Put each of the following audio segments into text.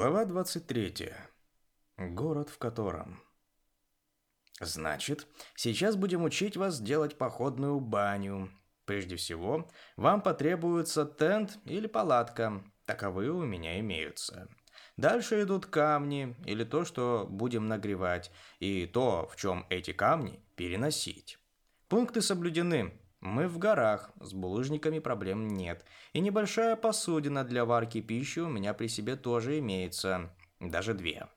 Глава 23. Город, в котором... Значит, сейчас будем учить вас делать походную баню. Прежде всего, вам потребуется тент или палатка. Таковые у меня имеются. Дальше идут камни или то, что будем нагревать, и то, в чем эти камни переносить. Пункты соблюдены, мы в горах, с булыжниками проблем нет. И небольшая посудина для варки пищи у меня при себе тоже имеется. Даже две.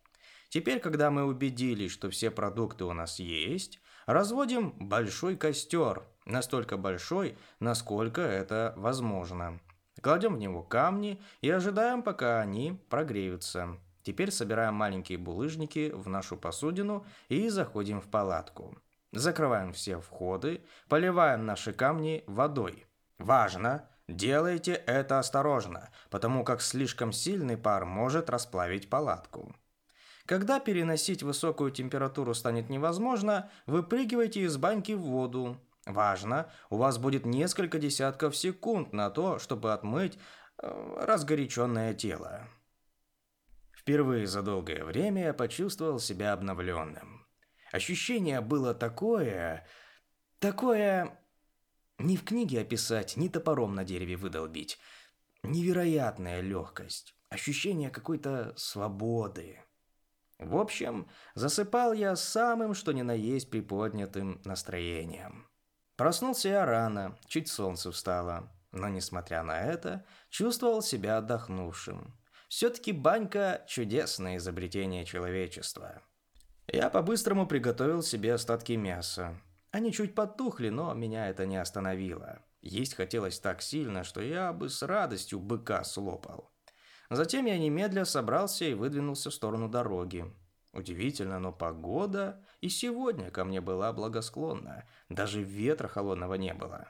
Теперь, когда мы убедились, что все продукты у нас есть, разводим большой костер. Настолько большой, насколько это возможно. Кладем в него камни и ожидаем, пока они прогреются. Теперь собираем маленькие булыжники в нашу посудину и заходим в палатку. Закрываем все входы, поливаем наши камни водой. Важно, делайте это осторожно, потому как слишком сильный пар может расплавить палатку. Когда переносить высокую температуру станет невозможно, выпрыгивайте из баньки в воду. Важно, у вас будет несколько десятков секунд на то, чтобы отмыть э, разгоряченное тело. Впервые за долгое время я почувствовал себя обновленным. Ощущение было такое... Такое... не в книге описать, ни топором на дереве выдолбить. Невероятная легкость. Ощущение какой-то свободы. В общем, засыпал я самым что ни на есть приподнятым настроением. Проснулся я рано, чуть солнце встало, но, несмотря на это, чувствовал себя отдохнувшим. Все-таки банька – чудесное изобретение человечества. Я по-быстрому приготовил себе остатки мяса. Они чуть потухли, но меня это не остановило. Есть хотелось так сильно, что я бы с радостью быка слопал. Затем я немедля собрался и выдвинулся в сторону дороги. Удивительно, но погода и сегодня ко мне была благосклонна. Даже ветра холодного не было.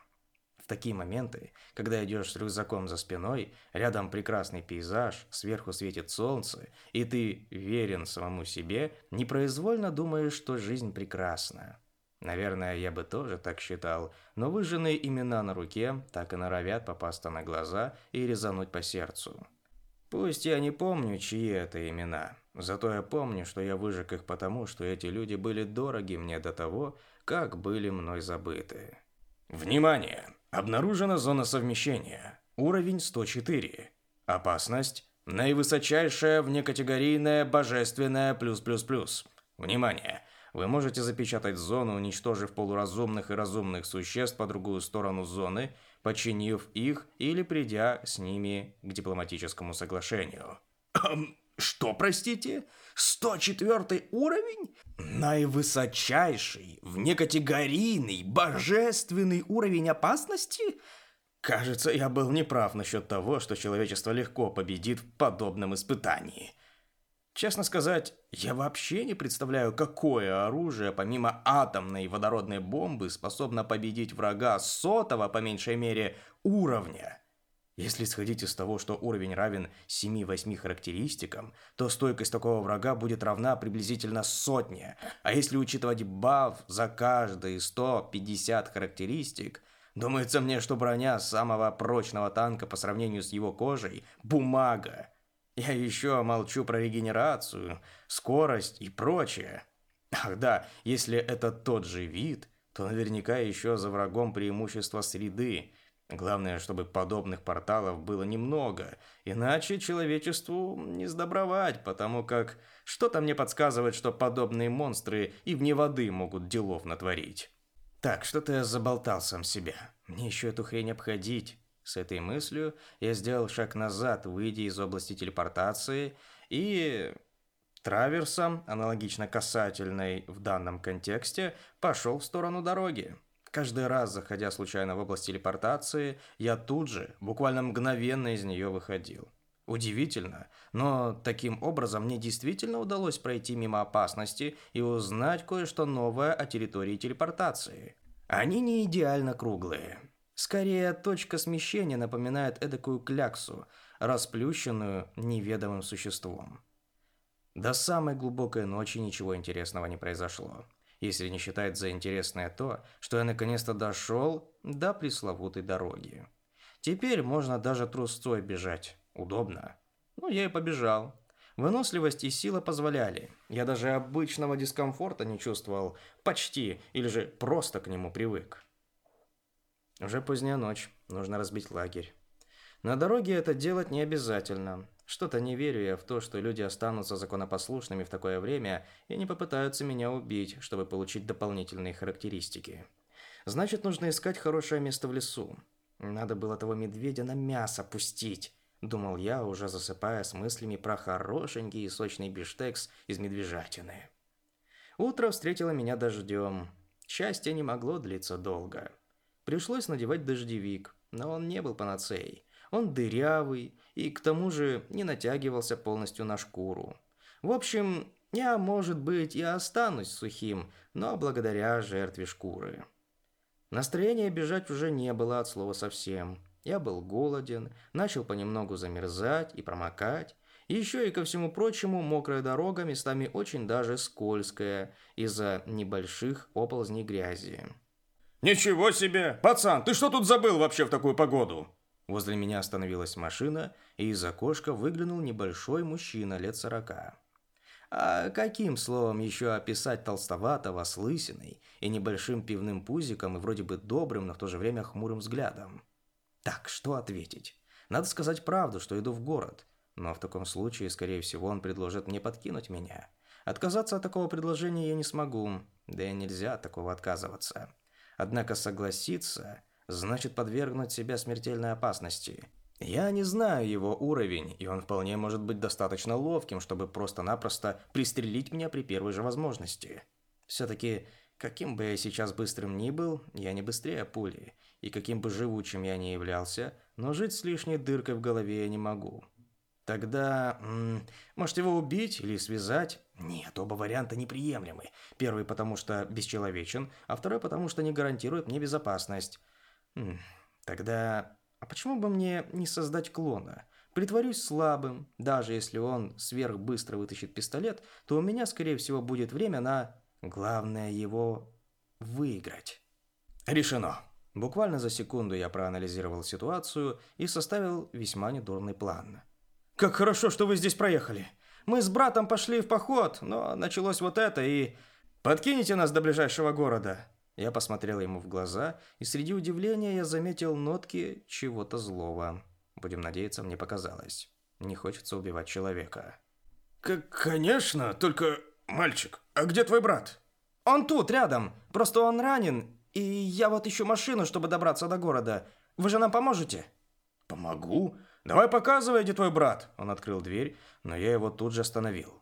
В такие моменты, когда идешь с рюкзаком за спиной, рядом прекрасный пейзаж, сверху светит солнце, и ты верен самому себе, непроизвольно думаешь, что жизнь прекрасна. Наверное, я бы тоже так считал, но выжженные имена на руке так и норовят попасться на глаза и резануть по сердцу. Пусть я не помню, чьи это имена, зато я помню, что я выжег их потому, что эти люди были дороги мне до того, как были мной забыты. Внимание! Обнаружена зона совмещения, уровень 104. Опасность – наивысочайшая внекатегорийная божественная плюс-плюс-плюс. Внимание! Вы можете запечатать зону, уничтожив полуразумных и разумных существ по другую сторону зоны, подчинив их или придя с ними к дипломатическому соглашению. Что, простите? 104 уровень? Наивысочайший, внекатегорийный, божественный уровень опасности? Кажется, я был неправ насчет того, что человечество легко победит в подобном испытании. Честно сказать, я вообще не представляю, какое оружие, помимо атомной и водородной бомбы, способно победить врага сотого, по меньшей мере, уровня. Если исходить из того, что уровень равен 7-8 характеристикам, то стойкость такого врага будет равна приблизительно сотне. А если учитывать баф за каждые 150 характеристик, думается мне, что броня самого прочного танка по сравнению с его кожей – бумага. Я еще молчу про регенерацию, скорость и прочее. Ах да, если это тот же вид, то наверняка еще за врагом преимущество среды – Главное, чтобы подобных порталов было немного, иначе человечеству не сдобровать, потому как что-то мне подсказывает, что подобные монстры и вне воды могут делов натворить. Так, что-то я заболтал сам себя. Мне еще эту хрень обходить. С этой мыслью я сделал шаг назад, выйдя из области телепортации, и траверсом, аналогично касательной в данном контексте, пошел в сторону дороги. Каждый раз, заходя случайно в область телепортации, я тут же, буквально мгновенно из нее выходил. Удивительно, но таким образом мне действительно удалось пройти мимо опасности и узнать кое-что новое о территории телепортации. Они не идеально круглые. Скорее, точка смещения напоминает эдакую кляксу, расплющенную неведомым существом. До самой глубокой ночи ничего интересного не произошло если не считать за интересное то, что я наконец-то дошел до пресловутой дороги. Теперь можно даже трусцой бежать. Удобно. Ну, я и побежал. Выносливость и сила позволяли. Я даже обычного дискомфорта не чувствовал. Почти, или же просто к нему привык. Уже поздняя ночь. Нужно разбить лагерь. На дороге это делать не обязательно. Что-то не верю я в то, что люди останутся законопослушными в такое время и не попытаются меня убить, чтобы получить дополнительные характеристики. Значит, нужно искать хорошее место в лесу. Надо было того медведя на мясо пустить, думал я, уже засыпая с мыслями про хорошенький и сочный биштекс из медвежатины. Утро встретило меня дождем. Счастье не могло длиться долго. Пришлось надевать дождевик, но он не был панацеей. Он дырявый и к тому же не натягивался полностью на шкуру. В общем, я, может быть, и останусь сухим, но благодаря жертве шкуры. Настроения бежать уже не было от слова совсем. Я был голоден, начал понемногу замерзать и промокать. Еще и ко всему прочему, мокрая дорога местами очень даже скользкая из-за небольших оползней грязи. «Ничего себе! Пацан, ты что тут забыл вообще в такую погоду?» Возле меня остановилась машина, и из окошка выглянул небольшой мужчина лет сорока. А каким словом еще описать толстоватого с лысиной и небольшим пивным пузиком и вроде бы добрым, но в то же время хмурым взглядом? Так, что ответить? Надо сказать правду, что иду в город. Но в таком случае, скорее всего, он предложит мне подкинуть меня. Отказаться от такого предложения я не смогу, да и нельзя такого отказываться. Однако согласиться значит подвергнуть себя смертельной опасности. Я не знаю его уровень, и он вполне может быть достаточно ловким, чтобы просто-напросто пристрелить меня при первой же возможности. Все-таки, каким бы я сейчас быстрым ни был, я не быстрее пули, и каким бы живучим я ни являлся, но жить с лишней дыркой в голове я не могу. Тогда, может его убить или связать? Нет, оба варианта неприемлемы. Первый потому что бесчеловечен, а второй потому что не гарантирует мне безопасность. Мм. Тогда, а почему бы мне не создать клона? Притворюсь слабым, даже если он сверхбыстро вытащит пистолет, то у меня, скорее всего, будет время на... Главное его выиграть. Решено. Буквально за секунду я проанализировал ситуацию и составил весьма недурный план. «Как хорошо, что вы здесь проехали! Мы с братом пошли в поход, но началось вот это и... подкините нас до ближайшего города!» Я посмотрела ему в глаза, и среди удивления я заметил нотки чего-то злого. Будем надеяться, мне показалось. Не хочется убивать человека. Как, конечно, только... Мальчик, а где твой брат? Он тут, рядом. Просто он ранен, и я вот ищу машину, чтобы добраться до города. Вы же нам поможете? Помогу? Давай показывай, где твой брат. Он открыл дверь, но я его тут же остановил.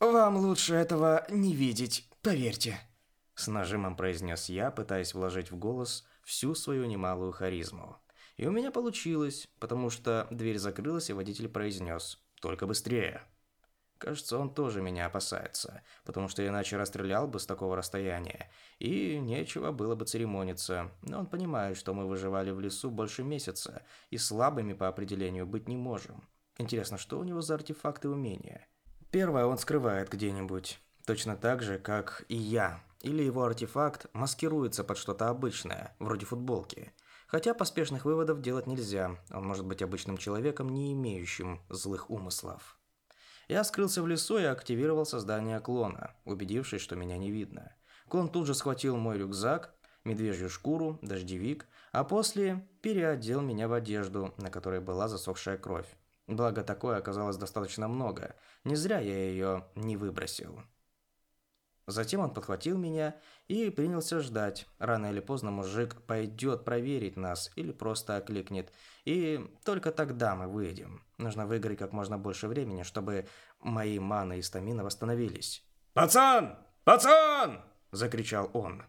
Вам лучше этого не видеть, поверьте. С нажимом произнес я, пытаясь вложить в голос всю свою немалую харизму. И у меня получилось, потому что дверь закрылась, и водитель произнес «Только быстрее». Кажется, он тоже меня опасается, потому что иначе расстрелял бы с такого расстояния, и нечего было бы церемониться. Но он понимает, что мы выживали в лесу больше месяца, и слабыми по определению быть не можем. Интересно, что у него за артефакты умения? Первое он скрывает где-нибудь. Точно так же, как и я, или его артефакт маскируется под что-то обычное, вроде футболки. Хотя поспешных выводов делать нельзя, он может быть обычным человеком, не имеющим злых умыслов. Я скрылся в лесу и активировал создание клона, убедившись, что меня не видно. Клон тут же схватил мой рюкзак, медвежью шкуру, дождевик, а после переодел меня в одежду, на которой была засохшая кровь. Благо, такое оказалось достаточно много. Не зря я ее не выбросил. Затем он подхватил меня и принялся ждать. Рано или поздно мужик пойдет проверить нас или просто окликнет. И только тогда мы выйдем. Нужно выиграть как можно больше времени, чтобы мои маны и стамина восстановились. «Пацан! Пацан!» – закричал он.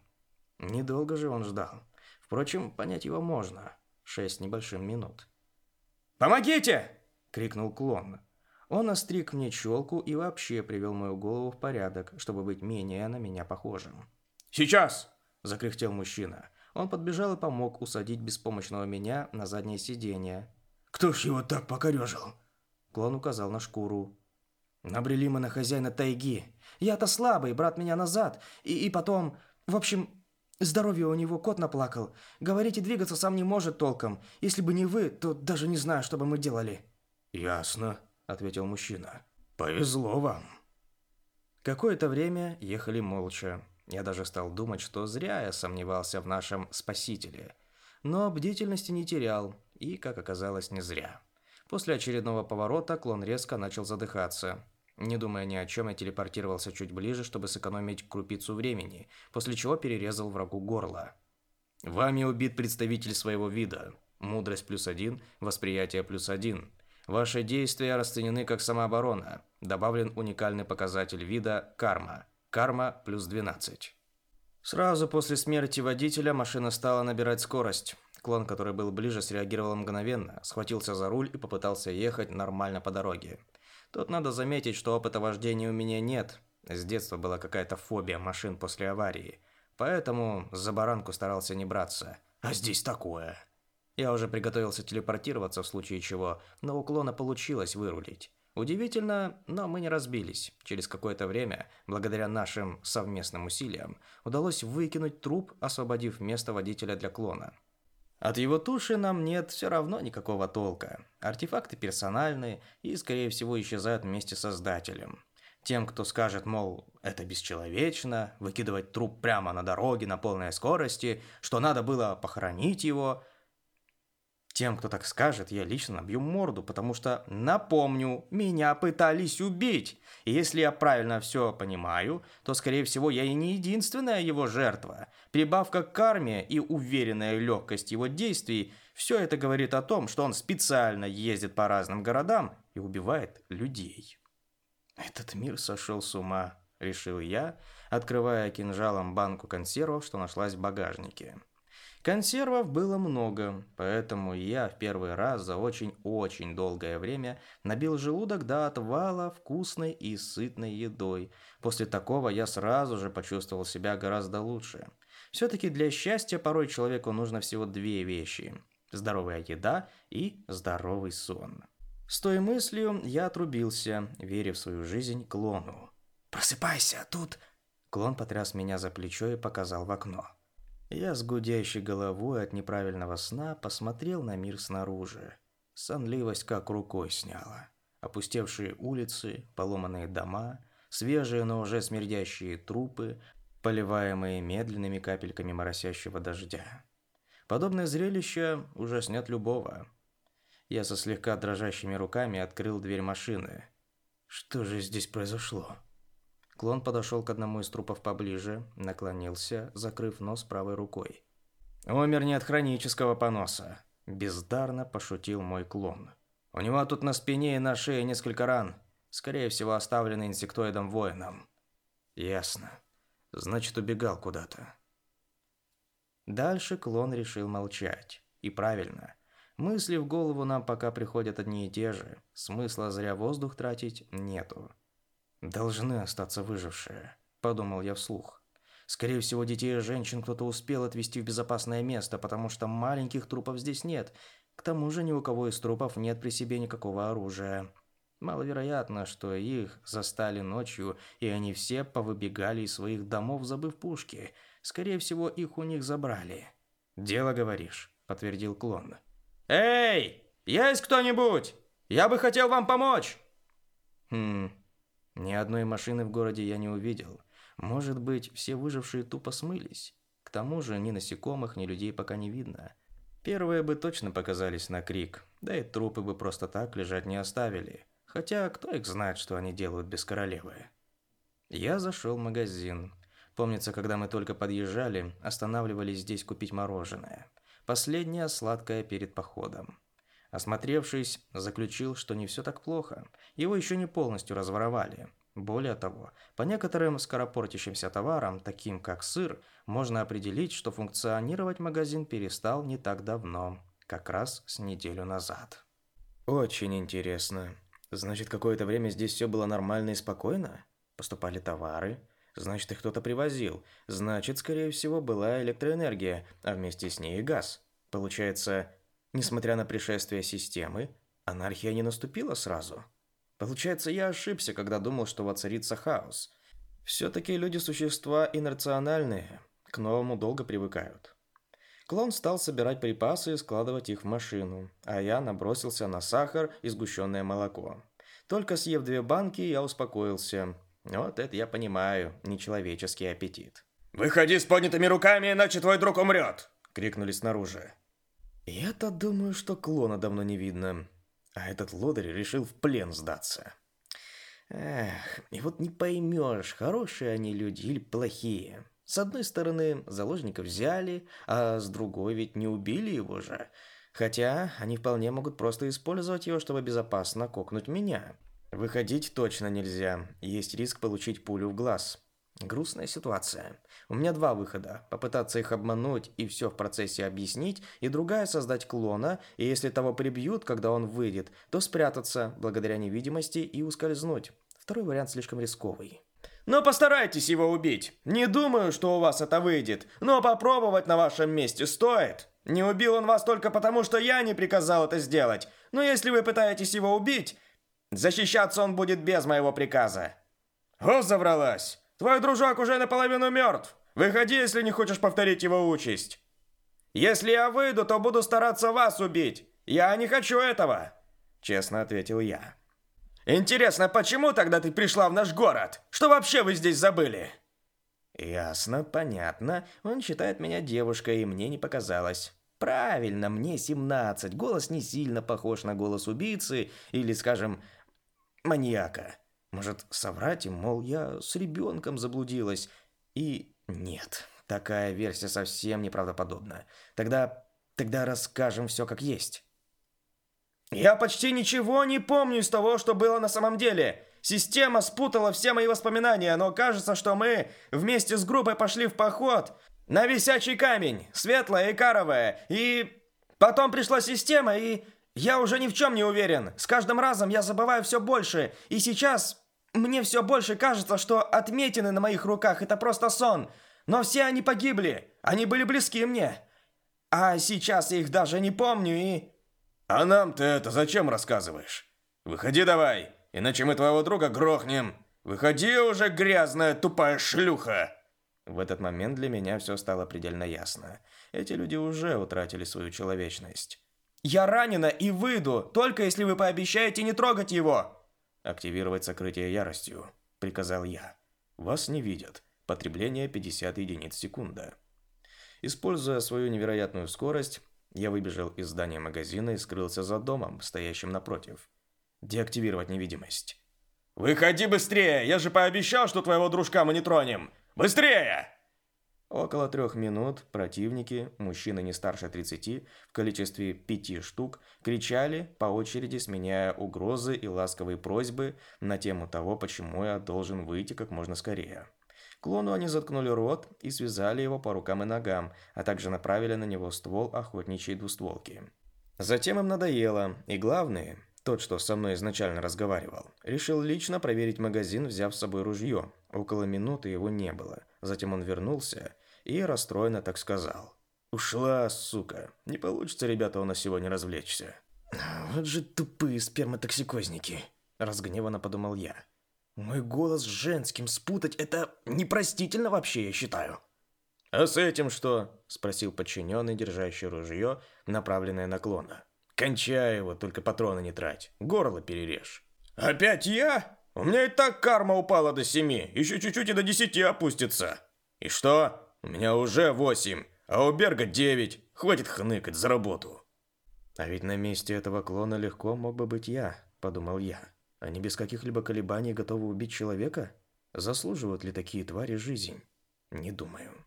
Недолго же он ждал. Впрочем, понять его можно. Шесть небольшим минут. «Помогите!» – крикнул клон. Он остриг мне челку и вообще привел мою голову в порядок, чтобы быть менее на меня похожим. «Сейчас!» – закряхтел мужчина. Он подбежал и помог усадить беспомощного меня на заднее сиденье. «Кто ж его так покорежил?» Клон указал на шкуру. «Набрели мы на хозяина тайги. Я-то слабый, брат меня назад. И, и потом... В общем, Здоровье у него кот наплакал. Говорить и двигаться сам не может толком. Если бы не вы, то даже не знаю, что бы мы делали. Ясно. — ответил мужчина. «Повезло вам». Какое-то время ехали молча. Я даже стал думать, что зря я сомневался в нашем спасителе. Но бдительности не терял, и, как оказалось, не зря. После очередного поворота клон резко начал задыхаться. Не думая ни о чем, я телепортировался чуть ближе, чтобы сэкономить крупицу времени, после чего перерезал врагу горло. «Вами убит представитель своего вида. Мудрость плюс один, восприятие плюс один. Ваши действия расценены как самооборона. Добавлен уникальный показатель вида карма. Карма плюс 12. Сразу после смерти водителя машина стала набирать скорость. Клон, который был ближе, среагировал мгновенно, схватился за руль и попытался ехать нормально по дороге. Тут надо заметить, что опыта вождения у меня нет. С детства была какая-то фобия машин после аварии. Поэтому за баранку старался не браться. А здесь такое. Я уже приготовился телепортироваться в случае чего, но уклона получилось вырулить. Удивительно, но мы не разбились. Через какое-то время, благодаря нашим совместным усилиям, удалось выкинуть труп, освободив место водителя для клона. От его туши нам нет все равно никакого толка. Артефакты персональные и, скорее всего, исчезают вместе с создателем. Тем, кто скажет, мол, это бесчеловечно, выкидывать труп прямо на дороге на полной скорости, что надо было похоронить его – тем, кто так скажет, я лично бью морду, потому что, напомню, меня пытались убить. И если я правильно все понимаю, то, скорее всего, я и не единственная его жертва. Прибавка к карме и уверенная легкость его действий – все это говорит о том, что он специально ездит по разным городам и убивает людей. Этот мир сошел с ума, решил я, открывая кинжалом банку консервов, что нашлась в багажнике. Консервов было много, поэтому я в первый раз за очень-очень долгое время набил желудок до отвала вкусной и сытной едой. После такого я сразу же почувствовал себя гораздо лучше. Все-таки для счастья порой человеку нужно всего две вещи – здоровая еда и здоровый сон. С той мыслью я отрубился, веря в свою жизнь клону. «Просыпайся, тут...» Клон потряс меня за плечо и показал в окно. Я с гудящей головой от неправильного сна посмотрел на мир снаружи. Сонливость как рукой сняла. Опустевшие улицы, поломанные дома, свежие, но уже смердящие трупы, поливаемые медленными капельками моросящего дождя. Подобное зрелище ужаснет любого. Я со слегка дрожащими руками открыл дверь машины. Что же здесь произошло? Клон подошел к одному из трупов поближе, наклонился, закрыв нос правой рукой. «Умер не от хронического поноса», – бездарно пошутил мой клон. «У него тут на спине и на шее несколько ран, скорее всего оставлены инсектоидом-воином». «Ясно. Значит, убегал куда-то». Дальше клон решил молчать. И правильно. Мысли в голову нам пока приходят одни и те же. Смысла зря воздух тратить нету должны остаться выжившие», – подумал я вслух. Скорее всего, детей и женщин кто-то успел отвезти в безопасное место, потому что маленьких трупов здесь нет. К тому же ни у кого из трупов нет при себе никакого оружия. Маловероятно, что их застали ночью, и они все повыбегали из своих домов, забыв пушки. Скорее всего, их у них забрали. «Дело, говоришь», — подтвердил клон. «Эй, есть кто-нибудь? Я бы хотел вам помочь!» «Хм, ни одной машины в городе я не увидел. Может быть, все выжившие тупо смылись. К тому же ни насекомых, ни людей пока не видно. Первые бы точно показались на крик, да и трупы бы просто так лежать не оставили. Хотя кто их знает, что они делают без королевы. Я зашел в магазин. Помнится, когда мы только подъезжали, останавливались здесь купить мороженое. Последнее сладкое перед походом. Осмотревшись, заключил, что не все так плохо. Его еще не полностью разворовали. Более того, по некоторым скоропортящимся товарам, таким как сыр, можно определить, что функционировать магазин перестал не так давно, как раз с неделю назад. Очень интересно. Значит, какое-то время здесь все было нормально и спокойно? Поступали товары, значит, их кто-то привозил, значит, скорее всего, была электроэнергия, а вместе с ней и газ. Получается, Несмотря на пришествие системы, анархия не наступила сразу. Получается, я ошибся, когда думал, что воцарится хаос. Все-таки люди – существа инерциональные, к новому долго привыкают. Клон стал собирать припасы и складывать их в машину, а я набросился на сахар и сгущенное молоко. Только съев две банки, я успокоился. Вот это я понимаю, нечеловеческий аппетит. «Выходи с поднятыми руками, иначе твой друг умрет!» – крикнули снаружи. Я-то думаю, что клона давно не видно. А этот лодырь решил в плен сдаться. Эх, и вот не поймешь, хорошие они люди или плохие. С одной стороны, заложника взяли, а с другой ведь не убили его же. Хотя они вполне могут просто использовать его, чтобы безопасно кокнуть меня. Выходить точно нельзя. Есть риск получить пулю в глаз. Грустная ситуация. У меня два выхода. Попытаться их обмануть и все в процессе объяснить, и другая — создать клона, и если того прибьют, когда он выйдет, то спрятаться, благодаря невидимости, и ускользнуть. Второй вариант слишком рисковый. Но постарайтесь его убить. Не думаю, что у вас это выйдет, но попробовать на вашем месте стоит. Не убил он вас только потому, что я не приказал это сделать. Но если вы пытаетесь его убить, защищаться он будет без моего приказа. О, забралась! Твой дружок уже наполовину мертв. Выходи, если не хочешь повторить его участь. Если я выйду, то буду стараться вас убить. Я не хочу этого, честно ответил я. Интересно, почему тогда ты пришла в наш город? Что вообще вы здесь забыли? Ясно, понятно. Он считает меня девушкой, и мне не показалось. Правильно, мне 17. Голос не сильно похож на голос убийцы или, скажем, маньяка. Может, соврать им, мол, я с ребенком заблудилась? И нет, такая версия совсем неправдоподобна. Тогда... тогда расскажем все как есть. Я почти ничего не помню из того, что было на самом деле. Система спутала все мои воспоминания, но кажется, что мы вместе с группой пошли в поход на висячий камень, светлое и каровое, и... Потом пришла система, и... Я уже ни в чем не уверен. С каждым разом я забываю все больше, и сейчас мне все больше кажется, что отметины на моих руках – это просто сон. Но все они погибли. Они были близки мне. А сейчас я их даже не помню и... А нам ты это зачем рассказываешь? Выходи давай, иначе мы твоего друга грохнем. Выходи уже, грязная тупая шлюха. В этот момент для меня все стало предельно ясно. Эти люди уже утратили свою человечность. «Я ранена и выйду, только если вы пообещаете не трогать его!» «Активировать сокрытие яростью», – приказал я. «Вас не видят. Потребление 50 единиц секунда». Используя свою невероятную скорость, я выбежал из здания магазина и скрылся за домом, стоящим напротив. Деактивировать невидимость. «Выходи быстрее! Я же пообещал, что твоего дружка мы не тронем! Быстрее!» Около трех минут противники, мужчины не старше 30, в количестве пяти штук, кричали, по очереди сменяя угрозы и ласковые просьбы на тему того, почему я должен выйти как можно скорее. Клону они заткнули рот и связали его по рукам и ногам, а также направили на него ствол охотничьей двустволки. Затем им надоело, и главные, тот, что со мной изначально разговаривал, решил лично проверить магазин, взяв с собой ружье. Около минуты его не было. Затем он вернулся и расстроенно так сказал. «Ушла, сука. Не получится, ребята, у нас сегодня развлечься». «А, «Вот же тупые сперматоксикозники», – разгневанно подумал я. «Мой голос с женским спутать – это непростительно вообще, я считаю». «А с этим что?» – спросил подчиненный, держащий ружье, направленное на клона. Кончай его, только патроны не трать. Горло перережь. Опять я? У меня и так карма упала до семи. Еще чуть-чуть и до десяти опустится. И что? У меня уже восемь, а у Берга девять. Хватит хныкать за работу. А ведь на месте этого клона легко мог бы быть я, подумал я. Они без каких-либо колебаний готовы убить человека? Заслуживают ли такие твари жизнь? Не думаю.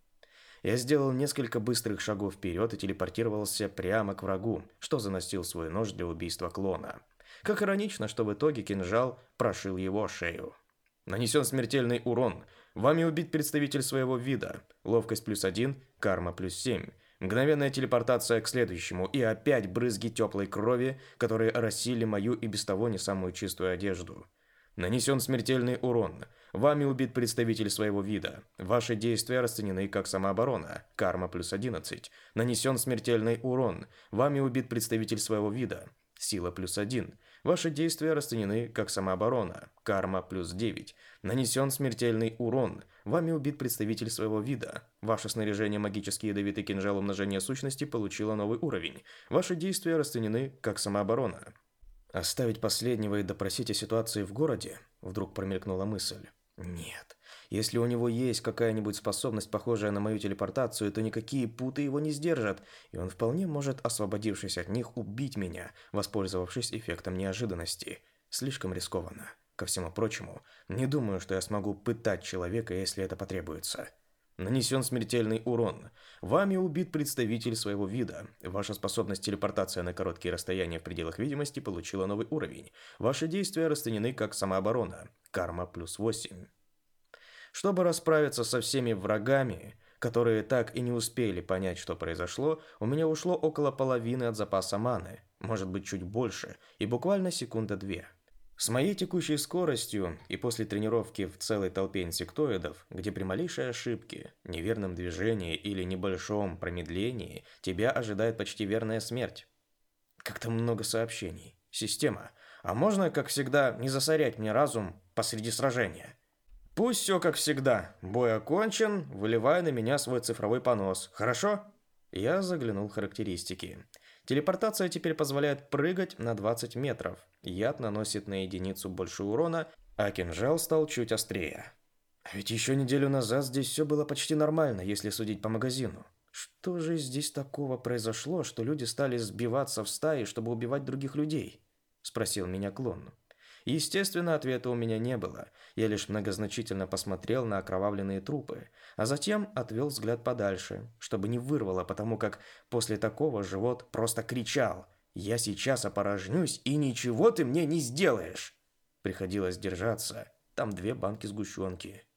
Я сделал несколько быстрых шагов вперед и телепортировался прямо к врагу, что заносил свой нож для убийства клона. Как иронично, что в итоге кинжал прошил его шею. Нанесен смертельный урон. Вами убит представитель своего вида. Ловкость плюс один, карма плюс семь. Мгновенная телепортация к следующему и опять брызги теплой крови, которые оросили мою и без того не самую чистую одежду. Нанесен смертельный урон. Вами убит представитель своего вида. Ваши действия расценены как самооборона. Карма плюс 11. Нанесен смертельный урон. Вами убит представитель своего вида. Сила плюс 1. Ваши действия расценены как самооборона. Карма плюс 9. Нанесен смертельный урон. Вами убит представитель своего вида. Ваше снаряжение магические ядовитый кинжал умножения сущности получило новый уровень. Ваши действия расценены как самооборона. Оставить последнего и допросить о ситуации в городе? Вдруг промелькнула мысль. Нет. Если у него есть какая-нибудь способность, похожая на мою телепортацию, то никакие путы его не сдержат, и он вполне может, освободившись от них, убить меня, воспользовавшись эффектом неожиданности. Слишком рискованно. Ко всему прочему, не думаю, что я смогу пытать человека, если это потребуется. Нанесен смертельный урон. Вами убит представитель своего вида. Ваша способность телепортация на короткие расстояния в пределах видимости получила новый уровень. Ваши действия расценены как самооборона. Карма плюс 8. Чтобы расправиться со всеми врагами, которые так и не успели понять, что произошло, у меня ушло около половины от запаса маны, может быть чуть больше, и буквально секунда две. С моей текущей скоростью и после тренировки в целой толпе инсектоидов, где при малейшей ошибке, неверном движении или небольшом промедлении тебя ожидает почти верная смерть. Как-то много сообщений. Система. А можно, как всегда, не засорять мне разум посреди сражения? Пусть все как всегда. Бой окончен, выливая на меня свой цифровой понос. Хорошо? Я заглянул в характеристики. Телепортация теперь позволяет прыгать на 20 метров. Яд наносит на единицу больше урона, а кинжал стал чуть острее. А ведь еще неделю назад здесь все было почти нормально, если судить по магазину. Что же здесь такого произошло, что люди стали сбиваться в стаи, чтобы убивать других людей? Спросил меня клон. Естественно, ответа у меня не было. Я лишь многозначительно посмотрел на окровавленные трупы, а затем отвел взгляд подальше, чтобы не вырвало, потому как после такого живот просто кричал «Я сейчас опорожнюсь, и ничего ты мне не сделаешь!» Приходилось держаться. Там две банки сгущенки.